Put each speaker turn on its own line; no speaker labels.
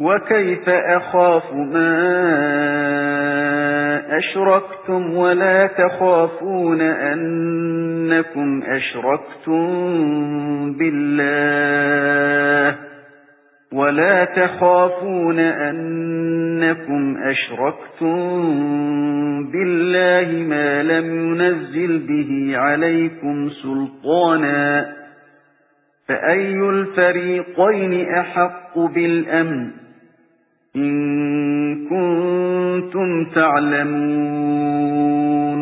وَكَيْفَ أَخَافُ مَا أَشْرَكْتُمْ وَلَا تَخَافُونَ أَنَّكُمْ أَشْرَكْتُمْ بِاللَّهِ وَلَا تَخَافُونَ أَنَّكُمْ أَشْرَكْتُمْ بِاللَّهِ مَا لَمْ يُنَزِّلْ بِهِ عَلَيْكُمْ سُلْطَانًا فَأَيُّ الْفَرِيقَيْنِ أَحَقُّ بِالْأَمْنِ إِن كُنتُمْ تَعْلَمُونَ